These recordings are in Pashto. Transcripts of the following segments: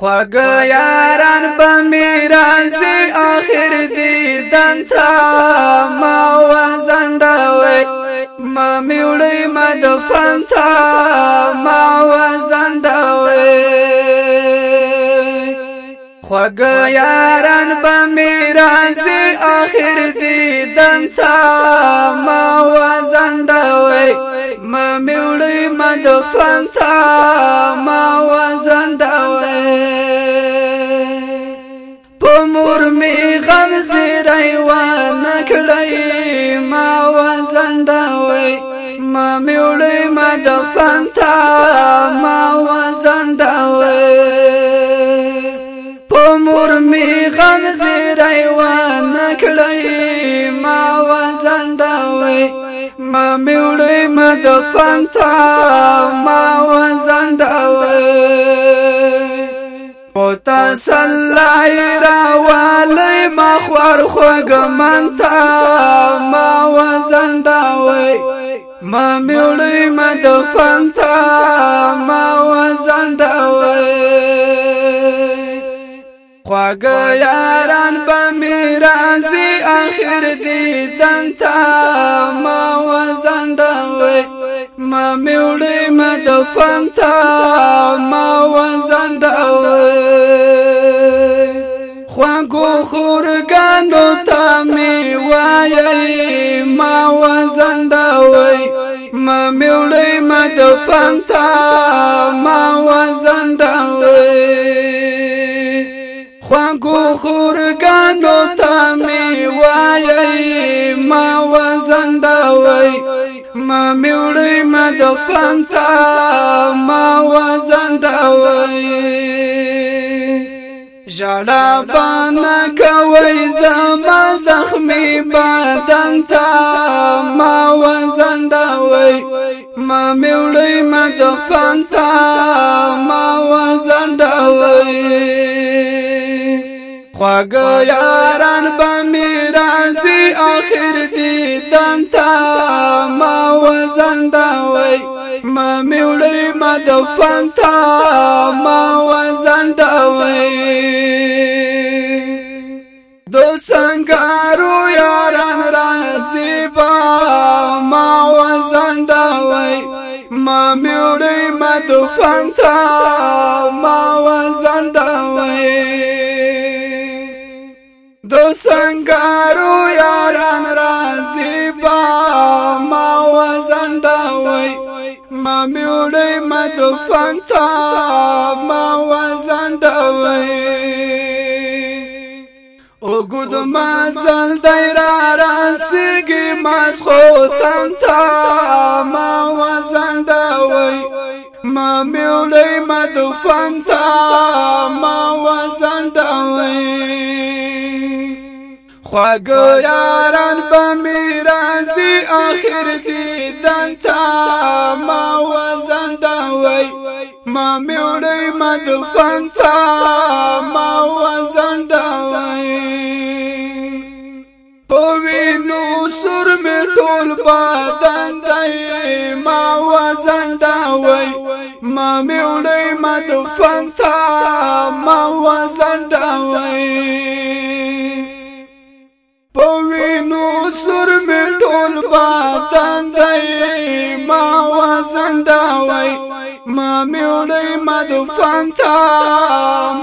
خواګ یاران په میراز اخر دی دنتا ما وزندوي ما میړې مد فنتا ما وزندوي خواګ یاران په میراز اخر دی دنتا ما وزندوي ما میړې مد فنتا ما وز زیری و نکړی ما و زندوي ما میوړی ما د فانتا ما و زندوي په مور می غم زیری و نکړی ما و زندوي ما میوړی ما د فانتا ما و زندوي او تسلی راوالی ما خوار خوگ من تا ما وزنداوی ما میوڑی ما دفن تا ما وزنداوی خوگ یاران بمیرازی آخر دیدن تا ما وزنداوی ما میوڑی ما دفن تا ما ما وزندوي ما میوړی ما د فانتا ما وزندوي خوانګو خورګانو ته می وایي ما وزندوي ما میوړی ما د فانتا ما وزندوي ژړا باندې کوي زما زخمي بدن تا ما وزندوي ما میړی ما د فانتا ما وزندوي خواګ یاران به میرازي اخر دي دنتا ما وزندوي ما میولې ما د فانتا ما وزن دا وې د سنگارو یاران راځي با ما وزن دا وې ما میولې ما د فانتا ما وزن دا وې د سنگارو یاران راځي با ما میوړی مدفن تا ما وزن دوی او ګد ما زل دایرا راسګي ما خوتن تا ما وزن دوی ما میوړی مدفن تا ما وزن دوی خواګ یاران بمې راځي اخر دې دنتا ما وزن دا وای ما میړې مدفن تا ما وزن دا وای پوینو سر مې ټول بدن دای ما وزن دا وای ما میړې مدفن تا ما وزن دا وای ټول بدن دی ما وزندوي ما میوړی مدفن تا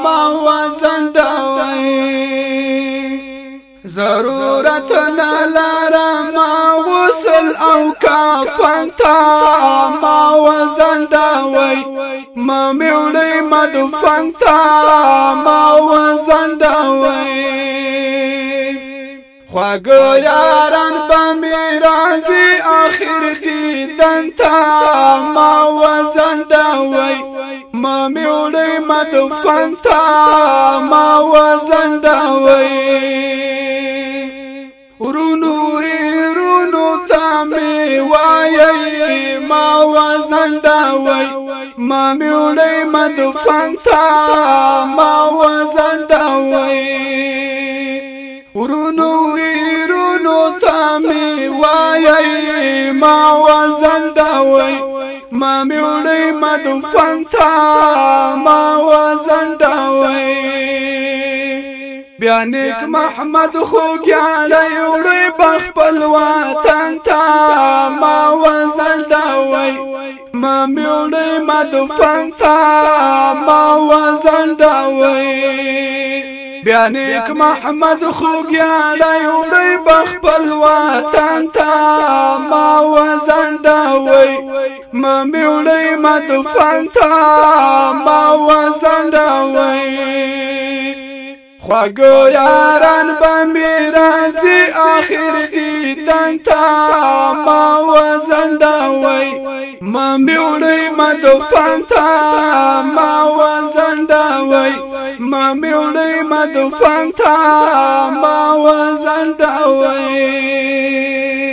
ما وزندوي ضرورت نه لرم ما وصل او کفن تا ما وزندوي ما میوړی مدفن تا ما وزندوي خواږه یاران باندې راځي اخر کې دنتا ما وزن دوي ما میوړې مدفن تا ما وزن دوي ورونو رونو تا می وایي ما وزن دوي ما میوړې مدفن تا ما وزن دوي ورونو وای ما وزندوي ما میړی مدفن تا ما وزندوي بیا نیک محمد خو ګاله وړي بخپل وطن تا ما وزندوي ما میړی مدفن تا ما وزندوي بیا نیک محمد خوګیا لای وړي بخپل وطن تا ما وزندوي مې وړي مدفن تا ما وزندوي خواګو یاران باندې راځي اخر شیطان تا ما وزندوي ما میوړی ما دفن تا ما وزندوي ما میوړی ما دفن تا ما وزندوي